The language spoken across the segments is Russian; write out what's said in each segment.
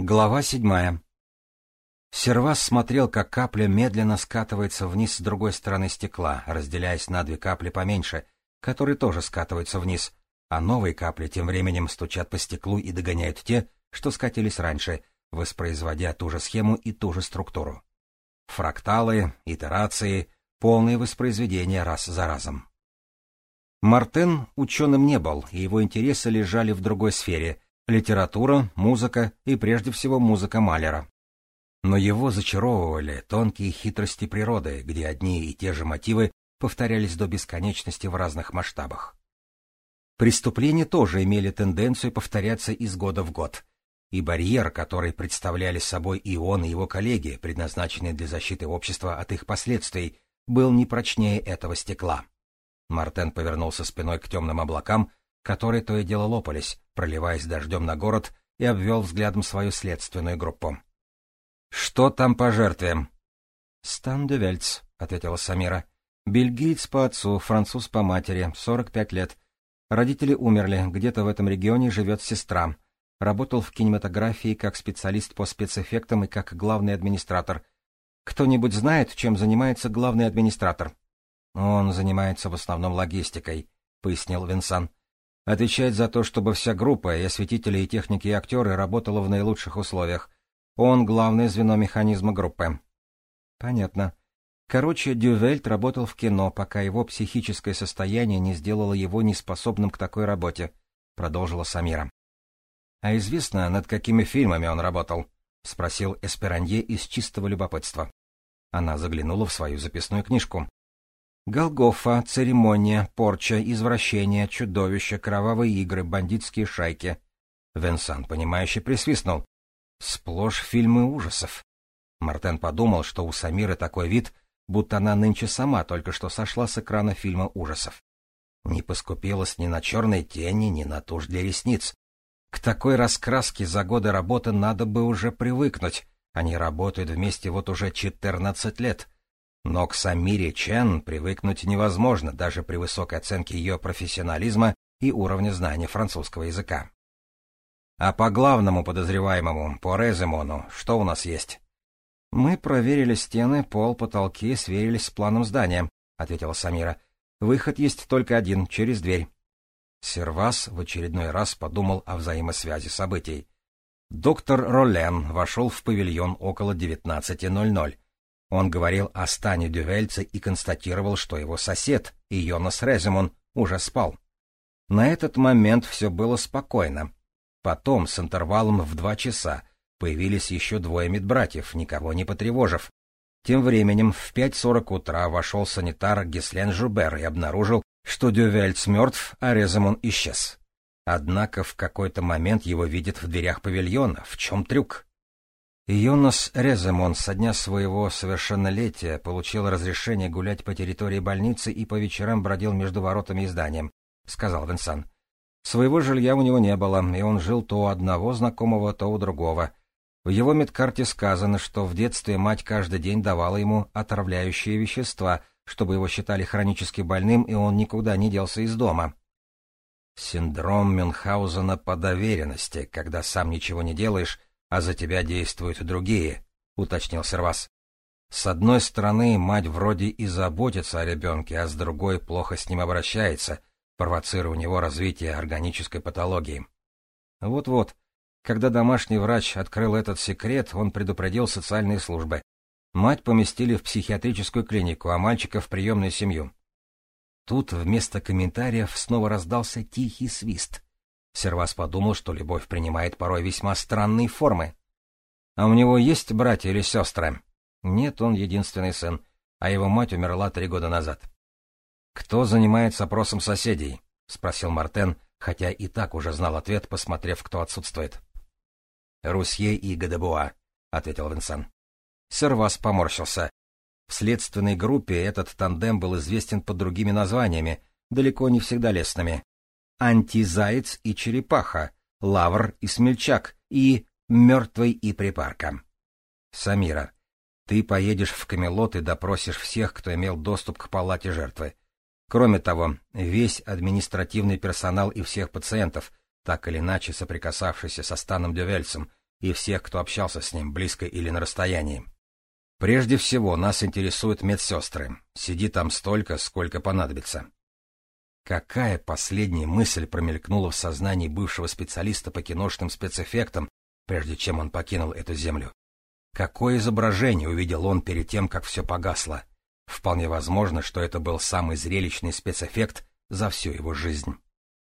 Глава седьмая. Сервас смотрел, как капля медленно скатывается вниз с другой стороны стекла, разделяясь на две капли поменьше, которые тоже скатываются вниз, а новые капли тем временем стучат по стеклу и догоняют те, что скатились раньше, воспроизводя ту же схему и ту же структуру. Фракталы, итерации, полные воспроизведения раз за разом. Мартен ученым не был, и его интересы лежали в другой сфере — литература, музыка и прежде всего музыка Малера. Но его зачаровывали тонкие хитрости природы, где одни и те же мотивы повторялись до бесконечности в разных масштабах. Преступления тоже имели тенденцию повторяться из года в год, и барьер, который представляли собой и он, и его коллеги, предназначенные для защиты общества от их последствий, был не прочнее этого стекла. Мартен повернулся спиной к темным облакам, которые то и дело лопались, проливаясь дождем на город, и обвел взглядом свою следственную группу. — Что там по жертве? — Стан де ответила Самира. — Бельгиец по отцу, француз по матери, 45 лет. Родители умерли, где-то в этом регионе живет сестра. Работал в кинематографии как специалист по спецэффектам и как главный администратор. Кто-нибудь знает, чем занимается главный администратор? — Он занимается в основном логистикой, — пояснил Винсан. Отвечает за то, чтобы вся группа, и осветители, и техники, и актеры работала в наилучших условиях. Он — главное звено механизма группы. Понятно. Короче, Дювельт работал в кино, пока его психическое состояние не сделало его неспособным к такой работе, — продолжила Самира. — А известно, над какими фильмами он работал? — спросил Эсперанье из чистого любопытства. Она заглянула в свою записную книжку. Голгофа, церемония, порча, извращение, чудовища, кровавые игры, бандитские шайки. Венсан, понимающе присвистнул. Сплошь фильмы ужасов. Мартен подумал, что у Самиры такой вид, будто она нынче сама только что сошла с экрана фильма ужасов. Не поскупилась ни на черной тени, ни на тушь для ресниц. К такой раскраске за годы работы надо бы уже привыкнуть. Они работают вместе вот уже четырнадцать лет. Но к Самире Чен привыкнуть невозможно даже при высокой оценке ее профессионализма и уровня знания французского языка. А по главному подозреваемому, по Реземону, что у нас есть? Мы проверили стены, пол, потолки, сверились с планом здания, ответила Самира. Выход есть только один, через дверь. Сервас в очередной раз подумал о взаимосвязи событий. Доктор Ролен вошел в павильон около 19.00. Он говорил о стане Дювельца и констатировал, что его сосед, Йонас Резимон, уже спал. На этот момент все было спокойно. Потом, с интервалом в два часа, появились еще двое медбратьев, никого не потревожив. Тем временем в 5.40 утра вошел санитар Гислен Жубер и обнаружил, что Дювельц мертв, а Резимон исчез. Однако в какой-то момент его видят в дверях павильона. В чем трюк? Йонас Реземон со дня своего совершеннолетия получил разрешение гулять по территории больницы и по вечерам бродил между воротами и зданием, — сказал Винсан. Своего жилья у него не было, и он жил то у одного знакомого, то у другого. В его медкарте сказано, что в детстве мать каждый день давала ему отравляющие вещества, чтобы его считали хронически больным, и он никуда не делся из дома. Синдром Мюнхгаузена по доверенности, когда сам ничего не делаешь, а за тебя действуют другие, — уточнил Сервас. С одной стороны, мать вроде и заботится о ребенке, а с другой плохо с ним обращается, провоцируя у него развитие органической патологии. Вот-вот, когда домашний врач открыл этот секрет, он предупредил социальные службы. Мать поместили в психиатрическую клинику, а мальчика в приемную семью. Тут вместо комментариев снова раздался тихий свист — Сервас подумал, что любовь принимает порой весьма странные формы. А у него есть братья или сестры? Нет, он единственный сын, а его мать умерла три года назад. «Кто занимается опросом соседей?» — спросил Мартен, хотя и так уже знал ответ, посмотрев, кто отсутствует. «Русье и Гадебуа», — ответил Винсан. Сервас поморщился. В следственной группе этот тандем был известен под другими названиями, далеко не всегда лестными антизаяц и черепаха, лавр и смельчак и мертвый и припарка. Самира, ты поедешь в Камелот и допросишь всех, кто имел доступ к палате жертвы. Кроме того, весь административный персонал и всех пациентов, так или иначе соприкасавшийся со Станом Дювельцем, и всех, кто общался с ним, близко или на расстоянии. Прежде всего, нас интересуют медсестры. Сиди там столько, сколько понадобится. Какая последняя мысль промелькнула в сознании бывшего специалиста по киношным спецэффектам, прежде чем он покинул эту землю? Какое изображение увидел он перед тем, как все погасло? Вполне возможно, что это был самый зрелищный спецэффект за всю его жизнь.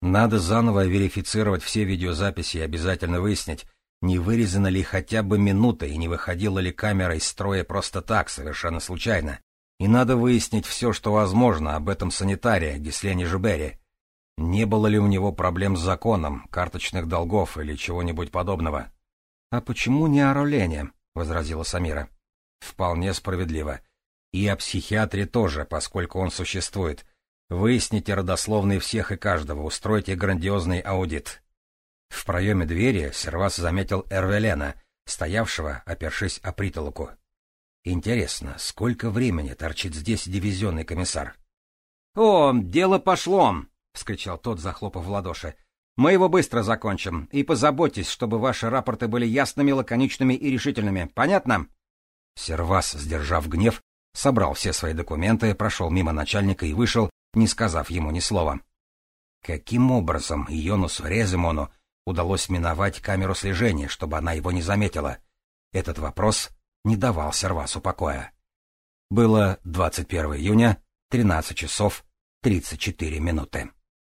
Надо заново верифицировать все видеозаписи и обязательно выяснить, не вырезана ли хотя бы минута и не выходила ли камера из строя просто так, совершенно случайно. И надо выяснить все, что возможно об этом санитаре Гислене Жубере. Не было ли у него проблем с законом, карточных долгов или чего-нибудь подобного? — А почему не о Ролене? — возразила Самира. — Вполне справедливо. И о психиатре тоже, поскольку он существует. Выясните родословные всех и каждого, устройте грандиозный аудит. В проеме двери Сервас заметил Эрвелена, стоявшего, опершись о притолоку. Интересно, сколько времени торчит здесь дивизионный комиссар? — О, дело пошло! — вскричал тот, захлопав в ладоши. — Мы его быстро закончим, и позаботьтесь, чтобы ваши рапорты были ясными, лаконичными и решительными. Понятно? Сервас, сдержав гнев, собрал все свои документы, прошел мимо начальника и вышел, не сказав ему ни слова. Каким образом Йонусу Резимону удалось миновать камеру слежения, чтобы она его не заметила? Этот вопрос не давал Сервасу покоя. Было 21 июня, 13 часов 34 минуты.